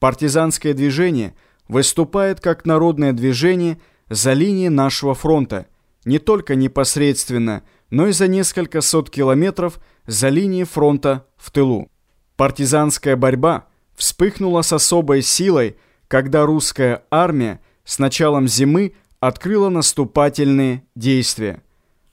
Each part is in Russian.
Партизанское движение выступает как народное движение за линией нашего фронта, не только непосредственно, но и за несколько сот километров за линией фронта в тылу. Партизанская борьба вспыхнула с особой силой, когда русская армия с началом зимы открыла наступательные действия.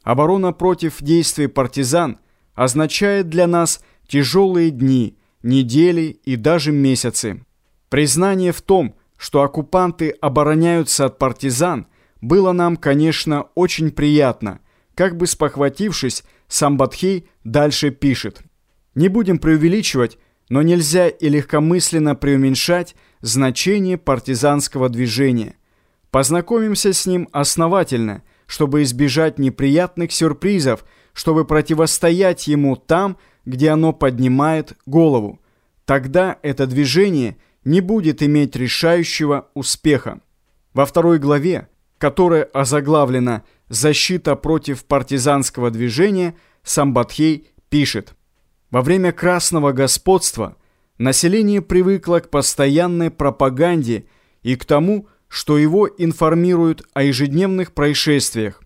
Оборона против действий партизан означает для нас тяжелые дни, недели и даже месяцы. Признание в том, что оккупанты обороняются от партизан, было нам, конечно, очень приятно. Как бы спохватившись, сам Батхей дальше пишет. Не будем преувеличивать, но нельзя и легкомысленно преуменьшать значение партизанского движения. Познакомимся с ним основательно, чтобы избежать неприятных сюрпризов, чтобы противостоять ему там, где оно поднимает голову. Тогда это движение – не будет иметь решающего успеха. Во второй главе, которая озаглавлена «Защита против партизанского движения», Самбатхей пишет «Во время красного господства население привыкло к постоянной пропаганде и к тому, что его информируют о ежедневных происшествиях.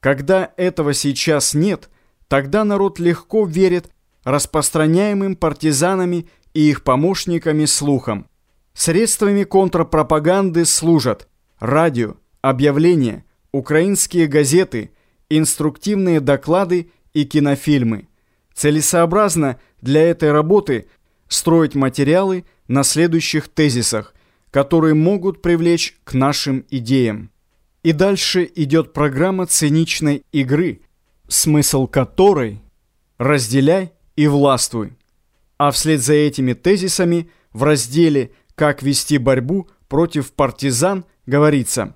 Когда этого сейчас нет, тогда народ легко верит распространяемым партизанами и их помощниками слухам. Средствами контрпропаганды служат радио, объявления, украинские газеты, инструктивные доклады и кинофильмы. Целесообразно для этой работы строить материалы на следующих тезисах, которые могут привлечь к нашим идеям. И дальше идет программа циничной игры, смысл которой «разделяй и властвуй». А вслед за этими тезисами в разделе как вести борьбу против партизан, говорится.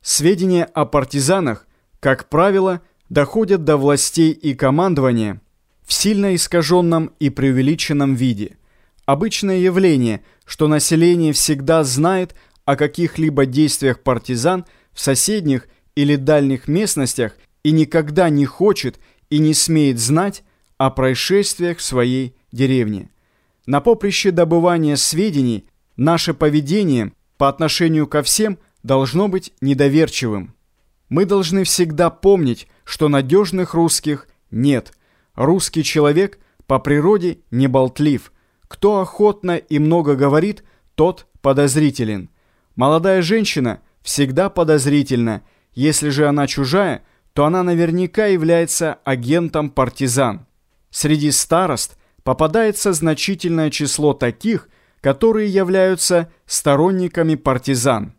Сведения о партизанах, как правило, доходят до властей и командования в сильно искаженном и преувеличенном виде. Обычное явление, что население всегда знает о каких-либо действиях партизан в соседних или дальних местностях и никогда не хочет и не смеет знать о происшествиях в своей деревне. На поприще добывания сведений Наше поведение по отношению ко всем должно быть недоверчивым. Мы должны всегда помнить, что надежных русских нет. Русский человек по природе не болтлив. Кто охотно и много говорит, тот подозрителен. Молодая женщина всегда подозрительна. Если же она чужая, то она наверняка является агентом партизан. Среди старост попадается значительное число таких, которые являются сторонниками партизан.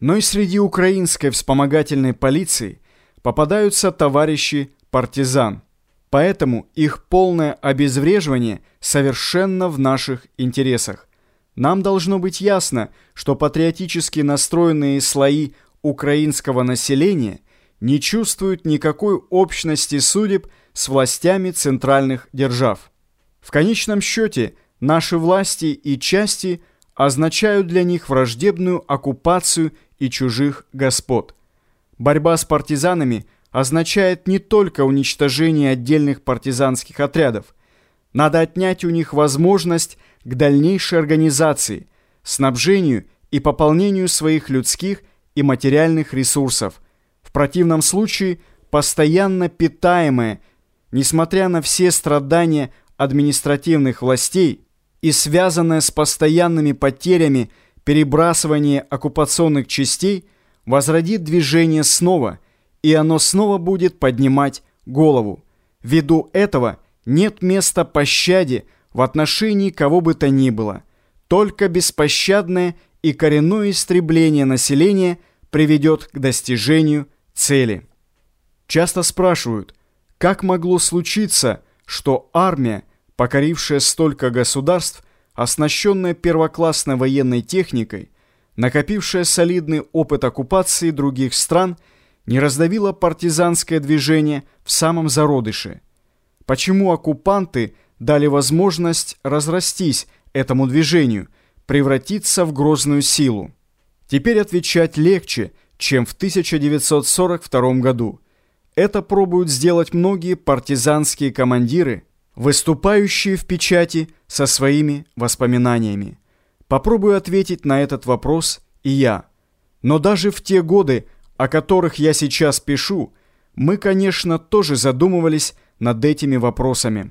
Но и среди украинской вспомогательной полиции попадаются товарищи партизан. Поэтому их полное обезвреживание совершенно в наших интересах. Нам должно быть ясно, что патриотически настроенные слои украинского населения не чувствуют никакой общности судеб с властями центральных держав. В конечном счете – Наши власти и части означают для них враждебную оккупацию и чужих господ. Борьба с партизанами означает не только уничтожение отдельных партизанских отрядов. Надо отнять у них возможность к дальнейшей организации, снабжению и пополнению своих людских и материальных ресурсов. В противном случае постоянно питаемое, несмотря на все страдания административных властей, и связанное с постоянными потерями перебрасывание оккупационных частей возродит движение снова, и оно снова будет поднимать голову. Ввиду этого нет места пощаде в отношении кого бы то ни было. Только беспощадное и коренное истребление населения приведет к достижению цели. Часто спрашивают, как могло случиться, что армия, покорившая столько государств, оснащенная первоклассной военной техникой, накопившая солидный опыт оккупации других стран, не раздавила партизанское движение в самом зародыше. Почему оккупанты дали возможность разрастись этому движению, превратиться в грозную силу? Теперь отвечать легче, чем в 1942 году. Это пробуют сделать многие партизанские командиры – выступающие в печати со своими воспоминаниями. Попробую ответить на этот вопрос и я. Но даже в те годы, о которых я сейчас пишу, мы, конечно, тоже задумывались над этими вопросами.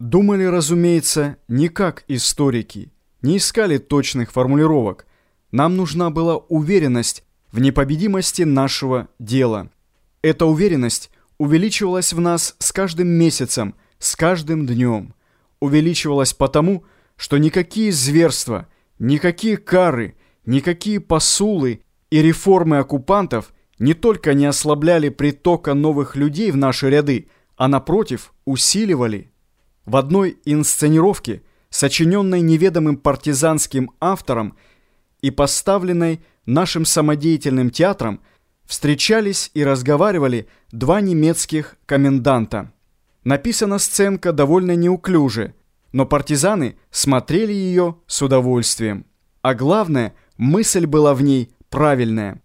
Думали, разумеется, не как историки, не искали точных формулировок. Нам нужна была уверенность в непобедимости нашего дела. Эта уверенность увеличивалась в нас с каждым месяцем, с каждым днем. Увеличивалась потому, что никакие зверства, никакие кары, никакие посулы и реформы оккупантов не только не ослабляли притока новых людей в наши ряды, а напротив усиливали. В одной инсценировке, сочиненной неведомым партизанским автором и поставленной нашим самодеятельным театром, встречались и разговаривали два немецких коменданта. Написана сценка довольно неуклюже, но партизаны смотрели ее с удовольствием. А главное, мысль была в ней правильная.